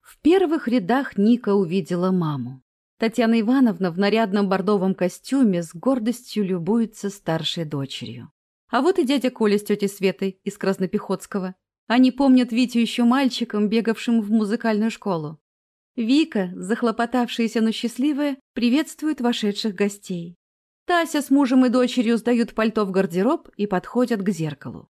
В первых рядах Ника увидела маму. Татьяна Ивановна в нарядном бордовом костюме с гордостью любуется старшей дочерью. А вот и дядя Коля с тетей Светой из Краснопехотского. Они помнят Витю еще мальчиком, бегавшим в музыкальную школу. Вика, захлопотавшаяся, но счастливая, приветствует вошедших гостей. Тася с мужем и дочерью сдают пальто в гардероб и подходят к зеркалу.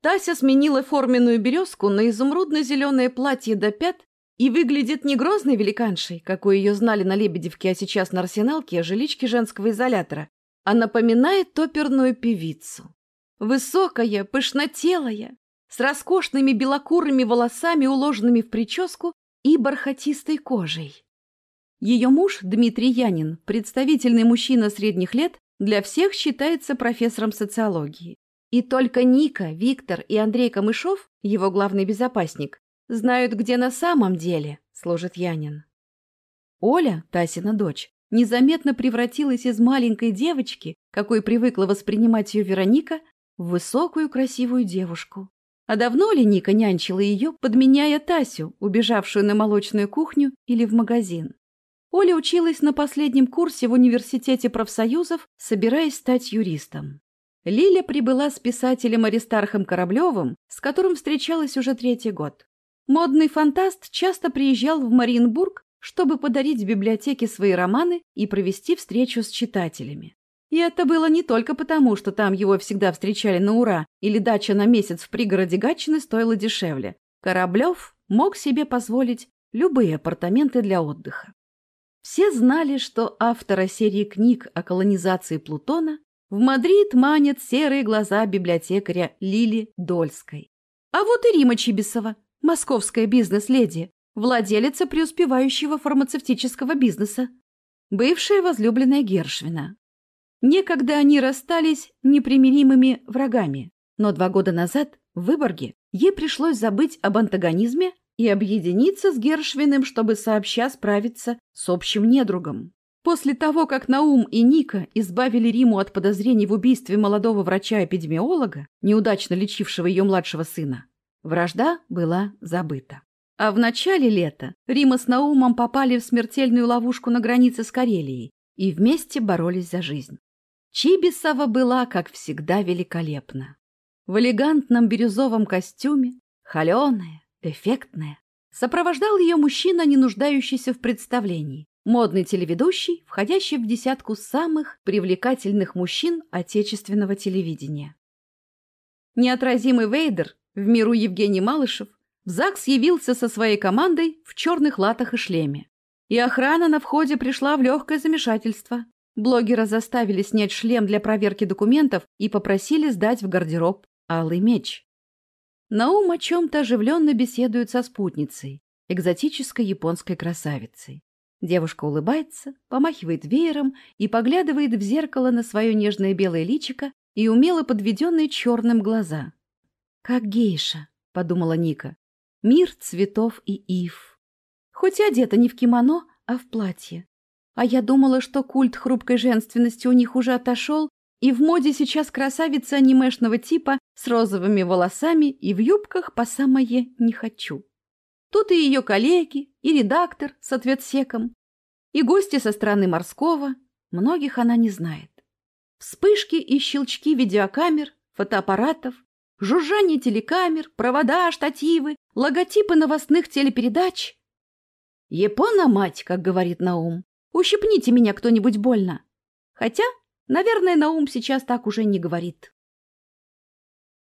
Тася сменила форменную березку на изумрудно-зеленое платье до пят и выглядит не грозной великаншей, какой ее знали на Лебедевке, а сейчас на Арсеналке, жиличке женского изолятора, а напоминает оперную певицу. Высокая, пышнотелая, с роскошными белокурыми волосами, уложенными в прическу, и бархатистой кожей. Ее муж, Дмитрий Янин, представительный мужчина средних лет, для всех считается профессором социологии. И только Ника, Виктор и Андрей Камышов, его главный безопасник, знают, где на самом деле служит Янин. Оля, Тасина дочь, незаметно превратилась из маленькой девочки, какой привыкла воспринимать ее Вероника, в высокую красивую девушку. А давно ли Ника нянчила ее, подменяя Тасю, убежавшую на молочную кухню или в магазин? Оля училась на последнем курсе в университете профсоюзов, собираясь стать юристом. Лиля прибыла с писателем Аристархом Кораблевым, с которым встречалась уже третий год. Модный фантаст часто приезжал в Мариенбург, чтобы подарить в библиотеке свои романы и провести встречу с читателями. И это было не только потому, что там его всегда встречали на ура, или дача на месяц в пригороде Гатчины стоила дешевле. Кораблев мог себе позволить любые апартаменты для отдыха. Все знали, что автора серии книг о колонизации Плутона в Мадрид манят серые глаза библиотекаря Лили Дольской. А вот и Рима Чибисова, московская бизнес-леди, владелица преуспевающего фармацевтического бизнеса, бывшая возлюбленная Гершвина, Некогда они расстались непримиримыми врагами, но два года назад в Выборге ей пришлось забыть об антагонизме и объединиться с Гершвиным, чтобы сообща справиться с общим недругом. После того, как Наум и Ника избавили Риму от подозрений в убийстве молодого врача-эпидемиолога, неудачно лечившего ее младшего сына, вражда была забыта. А в начале лета Рима с Наумом попали в смертельную ловушку на границе с Карелией и вместе боролись за жизнь. Чибисова была, как всегда, великолепна. В элегантном бирюзовом костюме, холеная, эффектная, сопровождал ее мужчина, не нуждающийся в представлении, модный телеведущий, входящий в десятку самых привлекательных мужчин отечественного телевидения. Неотразимый Вейдер, в миру Евгений Малышев, в ЗАГС явился со своей командой в черных латах и шлеме. И охрана на входе пришла в легкое замешательство. Блогера заставили снять шлем для проверки документов и попросили сдать в гардероб алый меч. Наум о чем-то оживленно беседует со спутницей, экзотической японской красавицей. Девушка улыбается, помахивает веером и поглядывает в зеркало на свое нежное белое личико и умело подведенные черным глаза. «Как гейша», — подумала Ника. «Мир цветов и ив». Хоть одета не в кимоно, а в платье. А я думала, что культ хрупкой женственности у них уже отошел, и в моде сейчас красавица анимешного типа с розовыми волосами и в юбках по самое «не хочу». Тут и ее коллеги, и редактор с ответсеком, и гости со стороны морского. Многих она не знает. Вспышки и щелчки видеокамер, фотоаппаратов, жужжание телекамер, провода, штативы, логотипы новостных телепередач. «Япона, мать», как говорит Наум, Ущипните меня кто-нибудь больно. Хотя, наверное, Наум сейчас так уже не говорит.